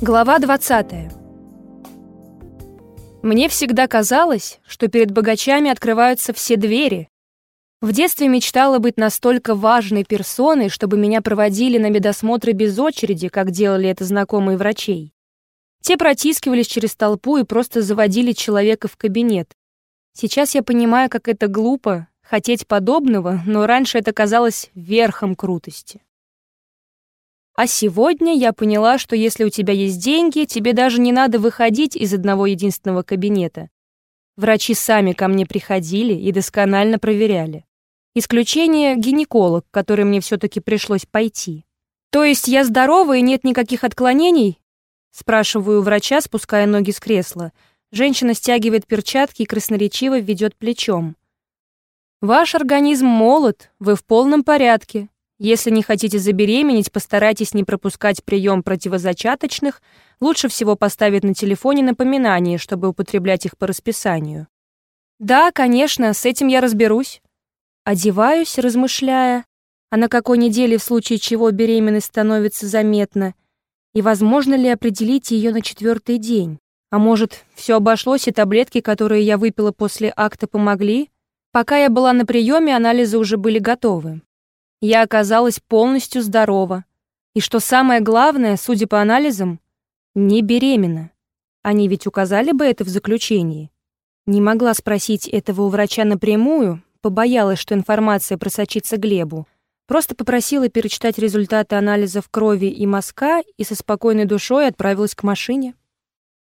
Глава 20. Мне всегда казалось, что перед богачами открываются все двери. В детстве мечтала быть настолько важной персоной, чтобы меня проводили на медосмотры без очереди, как делали это знакомые врачей. Те протискивались через толпу и просто заводили человека в кабинет. Сейчас я понимаю, как это глупо, хотеть подобного, но раньше это казалось верхом крутости. А сегодня я поняла, что если у тебя есть деньги, тебе даже не надо выходить из одного единственного кабинета. Врачи сами ко мне приходили и досконально проверяли. Исключение — гинеколог, который мне все-таки пришлось пойти. То есть я здорова и нет никаких отклонений? Спрашиваю врача, спуская ноги с кресла. Женщина стягивает перчатки и красноречиво ведет плечом. Ваш организм молод, вы в полном порядке. Если не хотите забеременеть, постарайтесь не пропускать прием противозачаточных, лучше всего поставить на телефоне напоминание, чтобы употреблять их по расписанию. Да, конечно, с этим я разберусь. Одеваюсь, размышляя, а на какой неделе в случае чего беременность становится заметна, и возможно ли определить ее на четвертый день. А может, все обошлось, и таблетки, которые я выпила после акта, помогли? Пока я была на приеме, анализы уже были готовы. Я оказалась полностью здорова. И что самое главное, судя по анализам, не беременна. Они ведь указали бы это в заключении. Не могла спросить этого у врача напрямую, побоялась, что информация просочится Глебу. Просто попросила перечитать результаты анализов крови и мазка и со спокойной душой отправилась к машине.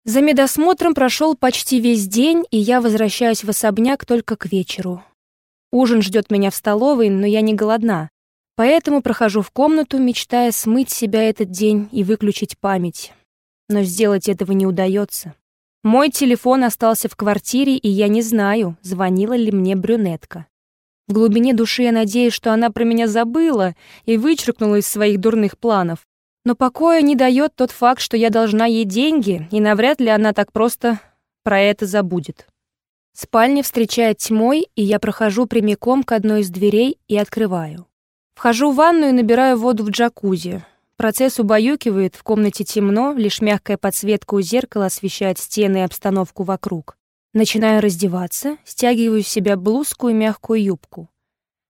За медосмотром прошел почти весь день, и я возвращаюсь в особняк только к вечеру. Ужин ждет меня в столовой, но я не голодна. Поэтому прохожу в комнату, мечтая смыть себя этот день и выключить память. Но сделать этого не удается. Мой телефон остался в квартире, и я не знаю, звонила ли мне брюнетка. В глубине души я надеюсь, что она про меня забыла и вычеркнула из своих дурных планов. Но покоя не дает тот факт, что я должна ей деньги, и навряд ли она так просто про это забудет. Спальня встречает тьмой, и я прохожу прямиком к одной из дверей и открываю. Вхожу в ванную и набираю воду в джакузи. Процесс убаюкивает, в комнате темно, лишь мягкая подсветка у зеркала освещает стены и обстановку вокруг. Начинаю раздеваться, стягиваю с себя блузку и мягкую юбку.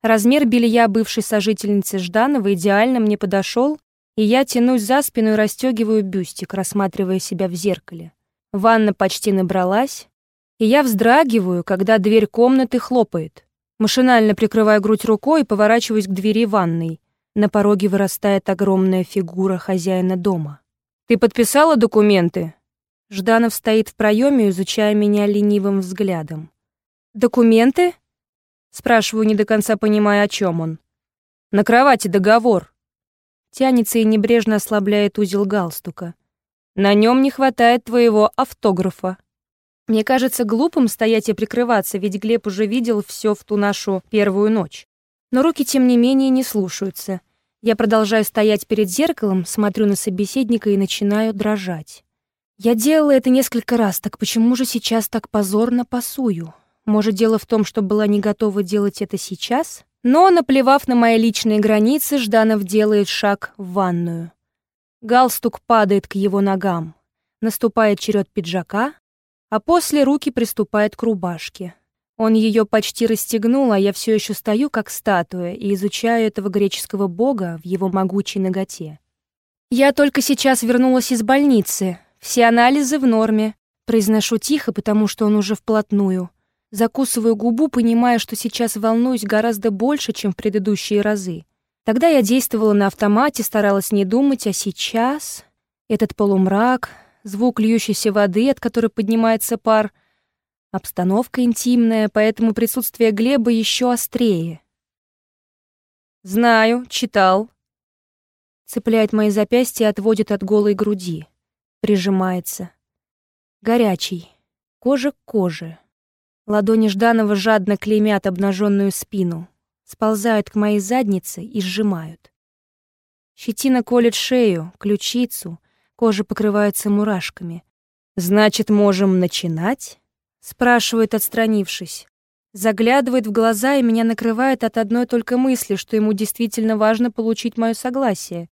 Размер белья бывшей сожительницы Жданова идеально мне подошел, и я тянусь за спину и расстегиваю бюстик, рассматривая себя в зеркале. Ванна почти набралась, и я вздрагиваю, когда дверь комнаты хлопает. Машинально прикрываю грудь рукой и поворачиваюсь к двери ванной. На пороге вырастает огромная фигура хозяина дома. «Ты подписала документы?» Жданов стоит в проеме, изучая меня ленивым взглядом. «Документы?» Спрашиваю, не до конца понимая, о чем он. «На кровати договор». Тянется и небрежно ослабляет узел галстука. «На нем не хватает твоего автографа». Мне кажется глупым стоять и прикрываться, ведь Глеб уже видел все в ту нашу первую ночь. Но руки, тем не менее, не слушаются. Я продолжаю стоять перед зеркалом, смотрю на собеседника и начинаю дрожать. Я делала это несколько раз, так почему же сейчас так позорно пасую? Может, дело в том, что была не готова делать это сейчас? Но, наплевав на мои личные границы, Жданов делает шаг в ванную. Галстук падает к его ногам. Наступает черед пиджака, а после руки приступают к рубашке. Он ее почти расстегнул, а я все еще стою как статуя и изучаю этого греческого бога в его могучей ноготе. «Я только сейчас вернулась из больницы. Все анализы в норме». Произношу тихо, потому что он уже вплотную. Закусываю губу, понимая, что сейчас волнуюсь гораздо больше, чем в предыдущие разы. Тогда я действовала на автомате, старалась не думать, а сейчас... Этот полумрак, звук льющейся воды, от которой поднимается пар. Обстановка интимная, поэтому присутствие Глеба еще острее. «Знаю, читал». Цепляет мои запястья и отводит от голой груди. Прижимается. Горячий. Кожа к коже. Ладони Жданова жадно клеймят обнаженную спину. Сползают к моей заднице и сжимают. Щетина колет шею, ключицу — Кожа покрывается мурашками. «Значит, можем начинать?» — спрашивает, отстранившись. Заглядывает в глаза и меня накрывает от одной только мысли, что ему действительно важно получить мое согласие.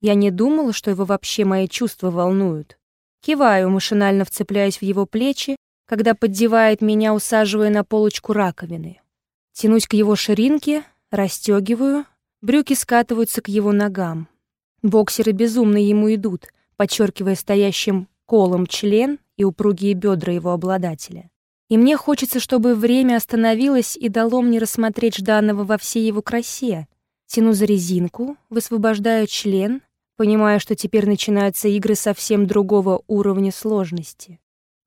Я не думала, что его вообще мои чувства волнуют. Киваю, машинально вцепляясь в его плечи, когда поддевает меня, усаживая на полочку раковины. Тянусь к его ширинке, расстегиваю, брюки скатываются к его ногам. Боксеры безумно ему идут, подчеркивая стоящим колом член и упругие бедра его обладателя. И мне хочется, чтобы время остановилось и дало мне рассмотреть Жданова во всей его красе. Тяну за резинку, высвобождаю член, понимая, что теперь начинаются игры совсем другого уровня сложности.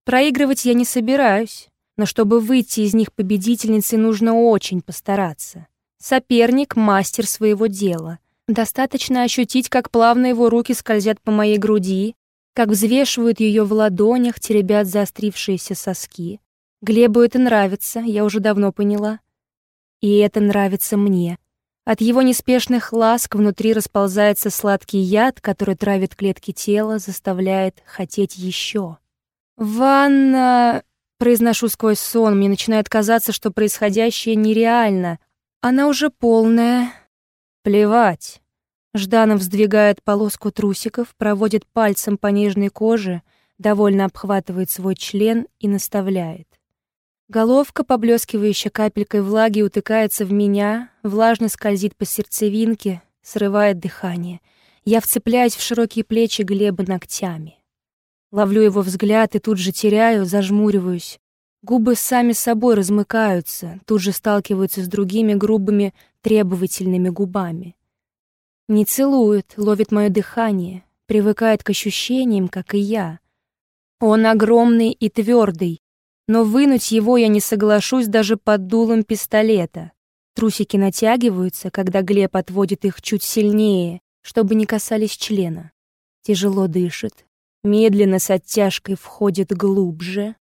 Проигрывать я не собираюсь, но чтобы выйти из них победительницей, нужно очень постараться. Соперник — мастер своего дела. Достаточно ощутить, как плавно его руки скользят по моей груди, как взвешивают ее в ладонях, теребят заострившиеся соски. Глебу это нравится, я уже давно поняла. И это нравится мне. От его неспешных ласк внутри расползается сладкий яд, который травит клетки тела, заставляет хотеть еще. «Ванна...» Произношу сквозь сон, мне начинает казаться, что происходящее нереально. Она уже полная. Плевать. Жданов сдвигает полоску трусиков, проводит пальцем по нежной коже, довольно обхватывает свой член и наставляет. Головка, поблескивающая капелькой влаги, утыкается в меня, влажно скользит по сердцевинке, срывает дыхание. Я вцепляюсь в широкие плечи Глеба ногтями. Ловлю его взгляд и тут же теряю, зажмуриваюсь. Губы сами собой размыкаются, тут же сталкиваются с другими грубыми, требовательными губами. Не целует, ловит мое дыхание, привыкает к ощущениям, как и я. Он огромный и твердый, но вынуть его я не соглашусь даже под дулом пистолета. Трусики натягиваются, когда Глеб отводит их чуть сильнее, чтобы не касались члена. Тяжело дышит, Медленно с оттяжкой входит глубже.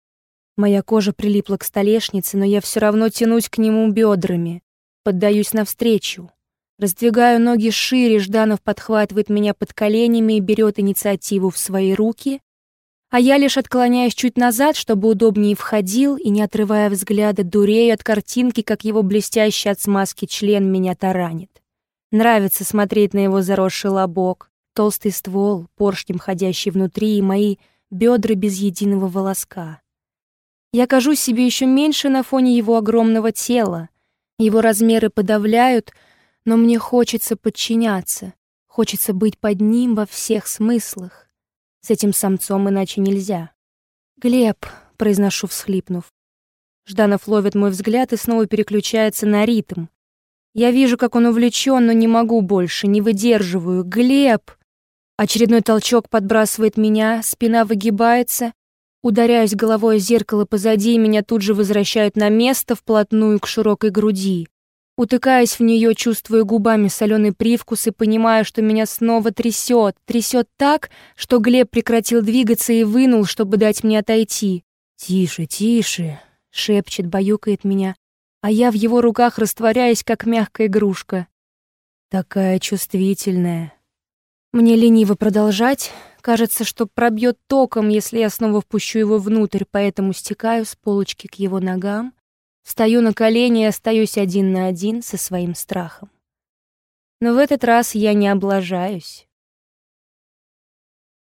Моя кожа прилипла к столешнице, но я все равно тянусь к нему бедрами. Поддаюсь навстречу. Раздвигаю ноги шире, Жданов подхватывает меня под коленями и берет инициативу в свои руки, а я лишь отклоняюсь чуть назад, чтобы удобнее входил, и, не отрывая взгляда, дурею от картинки, как его блестящий от смазки член меня таранит. Нравится смотреть на его заросший лобок, Толстый ствол, поршнем ходящий внутри, и мои бедра без единого волоска. Я кажусь себе еще меньше на фоне его огромного тела. Его размеры подавляют, но мне хочется подчиняться, хочется быть под ним во всех смыслах. С этим самцом иначе нельзя. «Глеб», — произношу, всхлипнув. Жданов ловит мой взгляд и снова переключается на ритм. Я вижу, как он увлечен, но не могу больше, не выдерживаю. «Глеб!» Очередной толчок подбрасывает меня, спина выгибается. Ударяюсь головой о зеркало позади, и меня тут же возвращают на место, вплотную к широкой груди. Утыкаясь в нее, чувствую губами соленый привкус и понимаю, что меня снова трясет. Трясет так, что Глеб прекратил двигаться и вынул, чтобы дать мне отойти. «Тише, тише», — шепчет, баюкает меня, а я в его руках растворяюсь, как мягкая игрушка. Такая чувствительная, мне лениво продолжать. Кажется, что пробьет током, если я снова впущу его внутрь, поэтому стекаю с полочки к его ногам, встаю на колени и остаюсь один на один со своим страхом. Но в этот раз я не облажаюсь.